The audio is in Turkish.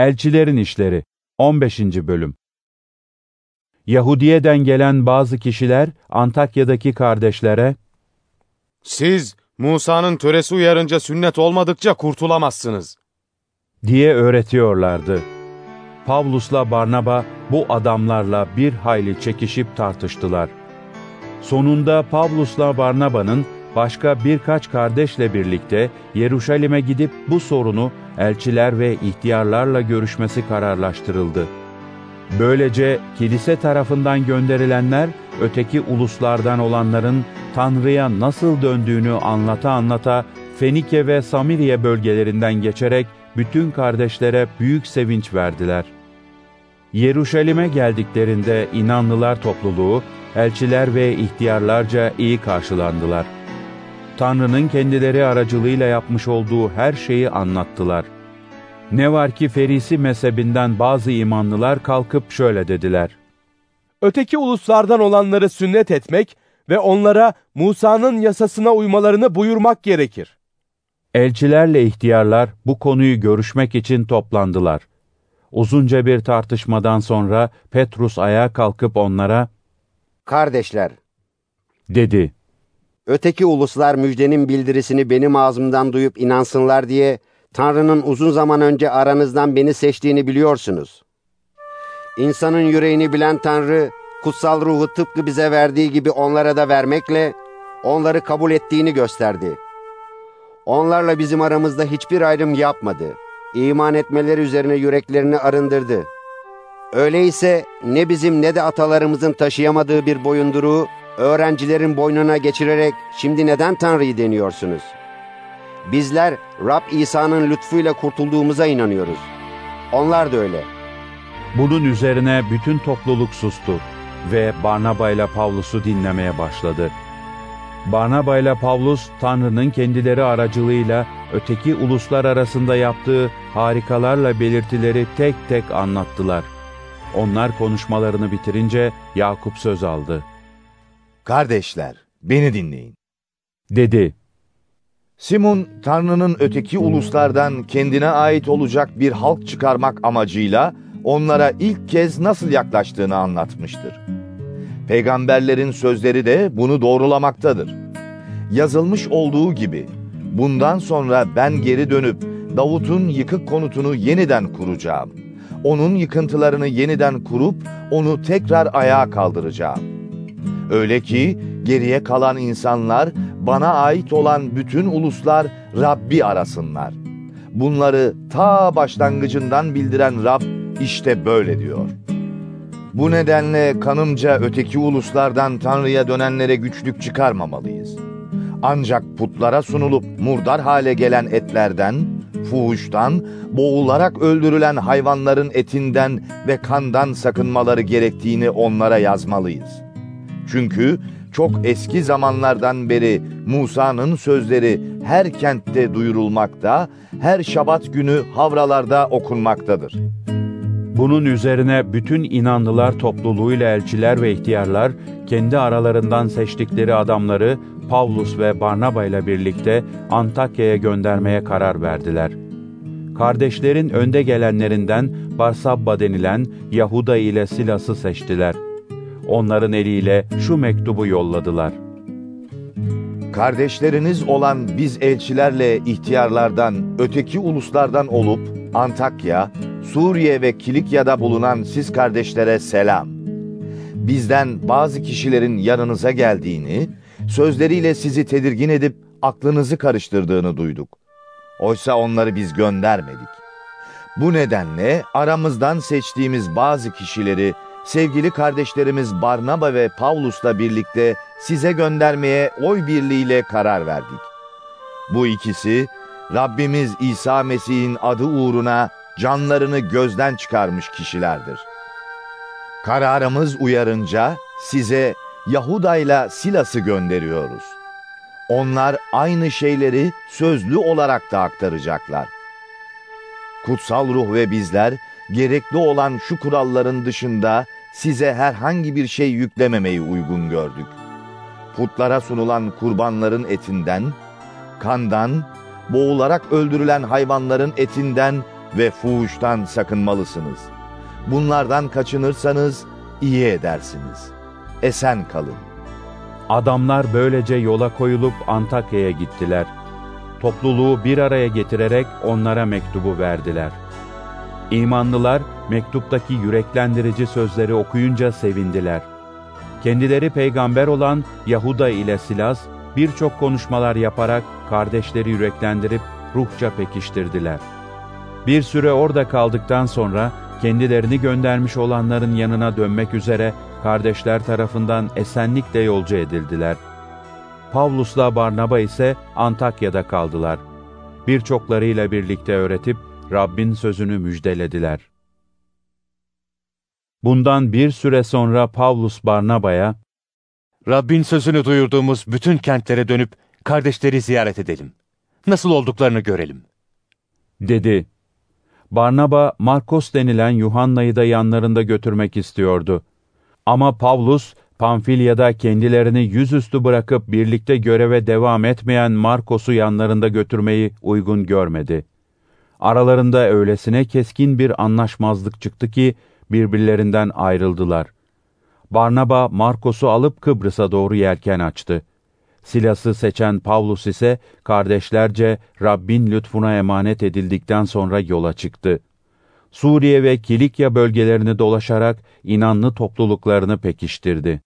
Elçilerin İşleri 15. Bölüm Yahudiye'den gelen bazı kişiler Antakya'daki kardeşlere, Siz Musa'nın töresi uyarınca sünnet olmadıkça kurtulamazsınız. diye öğretiyorlardı. Pavlus'la Barnaba bu adamlarla bir hayli çekişip tartıştılar. Sonunda Pavlus'la Barnaba'nın başka birkaç kardeşle birlikte Yeruşalim'e gidip bu sorunu elçiler ve ihtiyarlarla görüşmesi kararlaştırıldı. Böylece kilise tarafından gönderilenler öteki uluslardan olanların Tanrı'ya nasıl döndüğünü anlata anlata Fenike ve Samiriye bölgelerinden geçerek bütün kardeşlere büyük sevinç verdiler. Yeruşalim'e geldiklerinde inanlılar topluluğu, elçiler ve ihtiyarlarca iyi karşılandılar. Tanrı'nın kendileri aracılığıyla yapmış olduğu her şeyi anlattılar. Ne var ki Ferisi mezhebinden bazı imanlılar kalkıp şöyle dediler. Öteki uluslardan olanları sünnet etmek ve onlara Musa'nın yasasına uymalarını buyurmak gerekir. Elçilerle ihtiyarlar bu konuyu görüşmek için toplandılar. Uzunca bir tartışmadan sonra Petrus ayağa kalkıp onlara Kardeşler, dedi. Öteki uluslar müjdenin bildirisini benim ağzımdan duyup inansınlar diye Tanrı'nın uzun zaman önce aranızdan beni seçtiğini biliyorsunuz. İnsanın yüreğini bilen Tanrı, kutsal ruhu tıpkı bize verdiği gibi onlara da vermekle onları kabul ettiğini gösterdi. Onlarla bizim aramızda hiçbir ayrım yapmadı. İman etmeleri üzerine yüreklerini arındırdı. Öyleyse ne bizim ne de atalarımızın taşıyamadığı bir boyunduruğu öğrencilerin boynuna geçirerek şimdi neden Tanrı'yı deniyorsunuz? Bizler Rab İsa'nın lütfuyla kurtulduğumuza inanıyoruz. Onlar da öyle. Bunun üzerine bütün topluluk sustu ve Barnaba ile Pavlus'u dinlemeye başladı. Barnaba ile Pavlus, Tanrı'nın kendileri aracılığıyla öteki uluslar arasında yaptığı harikalarla belirtileri tek tek anlattılar. Onlar konuşmalarını bitirince Yakup söz aldı. Kardeşler, beni dinleyin. Dedi, Simon, Tanrı'nın öteki uluslardan kendine ait olacak bir halk çıkarmak amacıyla onlara ilk kez nasıl yaklaştığını anlatmıştır. Peygamberlerin sözleri de bunu doğrulamaktadır. Yazılmış olduğu gibi, bundan sonra ben geri dönüp Davut'un yıkık konutunu yeniden kuracağım. Onun yıkıntılarını yeniden kurup onu tekrar ayağa kaldıracağım. Öyle ki geriye kalan insanlar bana ait olan bütün uluslar Rabbi arasınlar. Bunları ta başlangıcından bildiren Rab işte böyle diyor. Bu nedenle kanımca öteki uluslardan Tanrı'ya dönenlere güçlük çıkarmamalıyız. Ancak putlara sunulup murdar hale gelen etlerden, fuhuştan, boğularak öldürülen hayvanların etinden ve kandan sakınmaları gerektiğini onlara yazmalıyız. Çünkü çok eski zamanlardan beri Musa'nın sözleri her kentte duyurulmakta, her şabat günü havralarda okunmaktadır. Bunun üzerine bütün inanlılar topluluğuyla elçiler ve ihtiyarlar kendi aralarından seçtikleri adamları Pavlus ve Barnaba ile birlikte Antakya'ya göndermeye karar verdiler. Kardeşlerin önde gelenlerinden Barsabba denilen Yahuda ile Silas'ı seçtiler. Onların eliyle şu mektubu yolladılar. Kardeşleriniz olan biz elçilerle ihtiyarlardan, öteki uluslardan olup Antakya, Suriye ve Kilikya'da bulunan siz kardeşlere selam. Bizden bazı kişilerin yanınıza geldiğini, sözleriyle sizi tedirgin edip aklınızı karıştırdığını duyduk. Oysa onları biz göndermedik. Bu nedenle aramızdan seçtiğimiz bazı kişileri sevgili kardeşlerimiz Barnaba ve Pavlus'la birlikte size göndermeye oy birliğiyle karar verdik. Bu ikisi Rabbimiz İsa Mesih'in adı uğruna canlarını gözden çıkarmış kişilerdir. Kararımız uyarınca size Yahuda ile Silas'ı gönderiyoruz. Onlar aynı şeyleri sözlü olarak da aktaracaklar. Kutsal ruh ve bizler gerekli olan şu kuralların dışında size herhangi bir şey yüklememeyi uygun gördük. Putlara sunulan kurbanların etinden, kandan, boğularak öldürülen hayvanların etinden ve fuhuştan sakınmalısınız. Bunlardan kaçınırsanız iyi edersiniz. Esen kalın. Adamlar böylece yola koyulup Antakya'ya gittiler. Topluluğu bir araya getirerek onlara mektubu verdiler. İmanlılar mektuptaki yüreklendirici sözleri okuyunca sevindiler. Kendileri peygamber olan Yahuda ile Silas birçok konuşmalar yaparak kardeşleri yüreklendirip ruhça pekiştirdiler. Bir süre orada kaldıktan sonra kendilerini göndermiş olanların yanına dönmek üzere kardeşler tarafından esenlikle yolcu edildiler. Pavlus'la Barnaba ise Antakya'da kaldılar. Birçoklarıyla birlikte öğretip Rabbin sözünü müjdelediler. Bundan bir süre sonra Pavlus Barnaba'ya, Rabbin sözünü duyurduğumuz bütün kentlere dönüp kardeşleri ziyaret edelim. Nasıl olduklarını görelim. dedi. Barnaba, Markos denilen Yuhanna'yı da yanlarında götürmek istiyordu. Ama Pavlus, Pamfilya'da kendilerini yüzüstü bırakıp birlikte göreve devam etmeyen Markos'u yanlarında götürmeyi uygun görmedi. Aralarında öylesine keskin bir anlaşmazlık çıktı ki birbirlerinden ayrıldılar. Barnaba Markos'u alıp Kıbrıs'a doğru yelken açtı. Silas'ı seçen Pavlus ise kardeşlerce Rabbin lütfuna emanet edildikten sonra yola çıktı. Suriye ve Kilikya bölgelerini dolaşarak inanlı topluluklarını pekiştirdi.